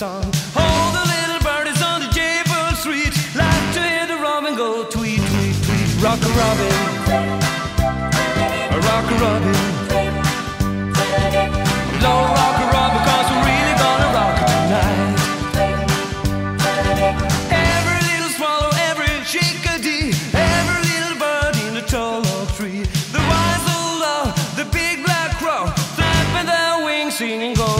song. The little bird is on the Jaybird Street. Like to hear the robin go tweet, tweet, tweet. Rock a robin. Rock a robin. Rock a we're really gonna rock tonight. Every little swallow, every chickadee, every little bird in the tall tree. The wise old the big black crow, their wings, singing, go.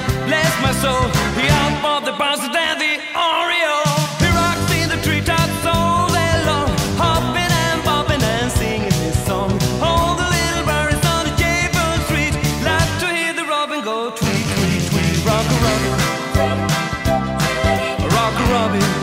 So he the the He rocks in the treetops all day long, hopping and bopping and singing song. All the little birds on the Jaybird Street love to hear the robin go tweet, tweet, tweet. Rock a robin, rock a robin.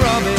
promise.